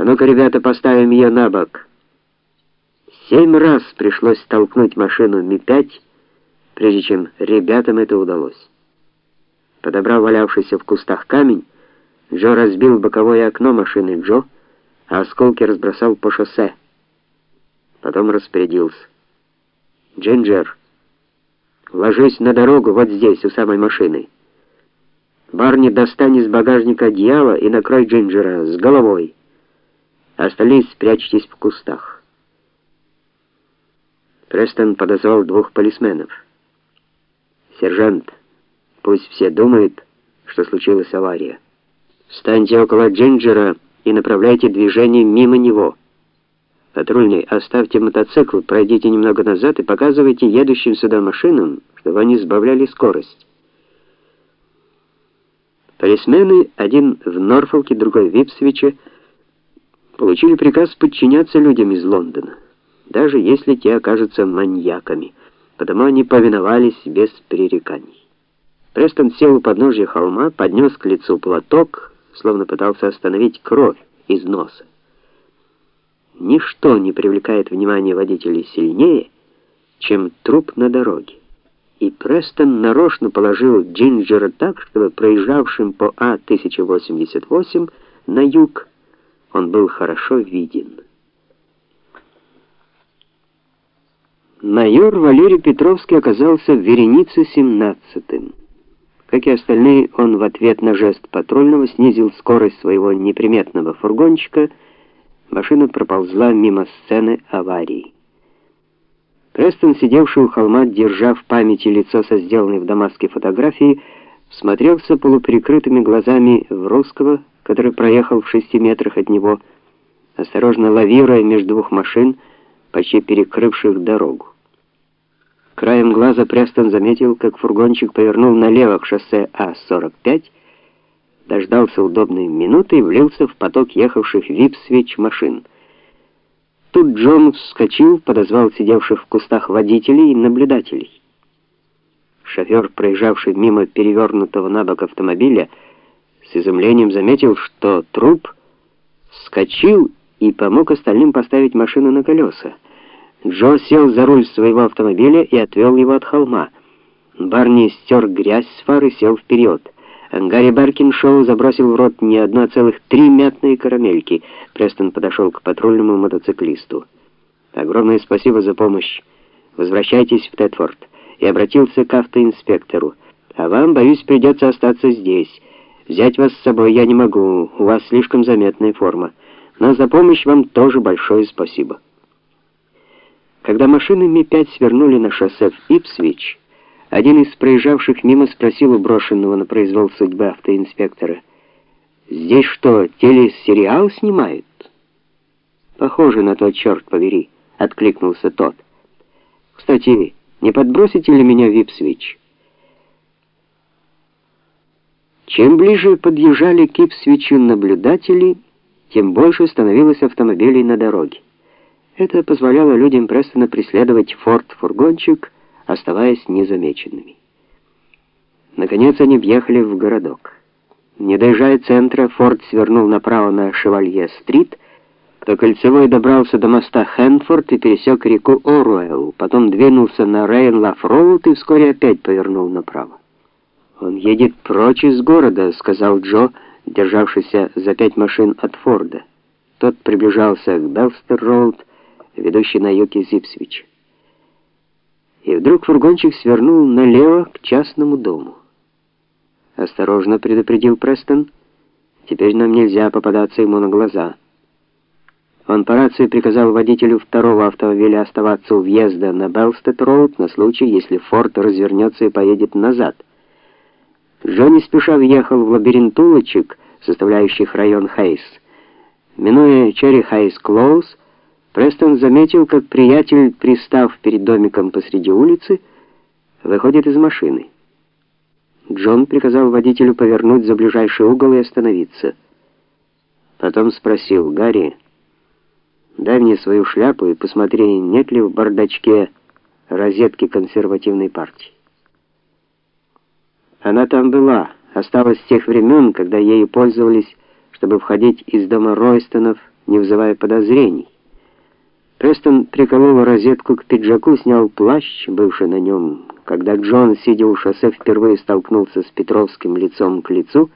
А ну-ка, ребята, поставим ее на бок. Семь раз пришлось толкнуть машину Ми-5, прежде чем ребятам это удалось. Подобрав валявшийся в кустах камень, Джо разбил боковое окно машины Джо, а осколки разбросал по шоссе. Потом распорядился: "Джинджер, ложись на дорогу вот здесь, у самой машины. Барни, достань из багажника одеяло и накрой Джинджера с головой. Остальные спрячьтесь в кустах". Престон подозвал двух полисменов. "Сержант, пусть все думают, что случилась авария. Встаньте около Джинджера и направляйте движение мимо него. Патрульный, оставьте мотоцикл, пройдите немного назад и показывайте едущим сюда машинам, чтобы они сбавляли скорость. Полисмены, один в Норфолке, другой в Ипсвиче, получили приказ подчиняться людям из Лондона, даже если те окажутся маньяками. Потому они повиновались без пререканий. Престон сел у подножья холма, поднес к лицу платок, словно пытался остановить кровь из носа. Ничто не привлекает внимание водителей сильнее, чем труп на дороге. И Престон нарочно положил Джинджера так, чтобы проезжавшим по А-1088 на юг он был хорошо виден. Майор Валерий Петровский оказался в веренице семнадцатым. Как и остальные, он в ответ на жест патрульного снизил скорость своего неприметного фургончика. Машина проползла мимо сцены аварии. Престон, сидевший у холма, держа в памяти лицо со сделанной в Дамаске фотографии, смотрелся полуприкрытыми глазами в русского, который проехал в шести метрах от него, осторожно лавируя между двух машин, почти перекрывших дорогу. Краем глаза Престон заметил, как фургончик повернул налево к шоссе А45, дождался удобной минуты и влился в поток ехавших в Ипсвич машин. Тут Джон вскочил, подозвал сидевших в кустах водителей и наблюдателей. Шофер, проезжавший мимо перевернутого на бок автомобиля, с изумлением заметил, что труп вскочил и помог остальным поставить машину на колеса. Джо сел за руль своего автомобиля и отвел его от холма. Барни стер грязь с фары и сел вперед. Гарри Баркиншоу забросил в рот не одно, а целых три мятные карамельки. Престон подошел к патрульному мотоциклисту. Огромное спасибо за помощь. Возвращайтесь в Тетфорд. И обратился к автоинспектору. А вам, боюсь, придется остаться здесь. Взять вас с собой я не могу. У вас слишком заметная форма. Но за помощь вам тоже большое спасибо. Когда машины Ми-5 свернули на шоссе в Ипсвич, один из проезжавших мимо спросил у брошенного на произвол судьбы автоинспектора: "Здесь что, телесериал снимают?" "Похоже на то, черт побери", откликнулся тот. "Кстати, не подбросите ли меня в Ипсвич?" Чем ближе подъезжали к Ипсвичу наблюдатели, тем больше становилось автомобилей на дороге. Это позволяло людям Престона преследовать форт-фургончик, оставаясь незамеченными. Наконец они въехали в городок. Не доезжая центра, Форд свернул направо на Шевалье-стрит, по кольцевой добрался до моста Хэнфорд и пересек реку Оруэлл, потом двинулся на Ранела-Роуд и вскоре опять повернул направо. «Он едет прочь из города», — сказал Джо, державшийся за пять машин от Форда. Тот приближался к Белстед-Роуд, ведущий на юг из Ипсвича. И вдруг фургончик свернул налево к частному дому. «Осторожно», — предупредил Престон, — «теперь нам нельзя попадаться ему на глаза». Он по рации приказал водителю второго автомобиля оставаться у въезда на Белстед-роуд на случай, если Форд развернется и поедет назад. Джонни спеша въехал в лабиринт улочек, составляющих район Хейс. Минуя Черри Хейс Клоуз, Престон заметил, как приятель, пристав перед домиком посреди улицы, выходит из машины. Джон приказал водителю повернуть за ближайший угол и остановиться. Потом спросил: "Гарри, дай мне свою шляпу и посмотри, нет ли в бардачке розетки консервативной партии". Она там была, осталась с тех времен, когда ею пользовались чтобы входить из дома Ройстонов, не вызывая подозрений. Престон приколол розетку к пиджаку, снял плащ, бывший на нем, когда Джон, сидя у шоссе, впервые столкнулся с Петровским лицом к лицу.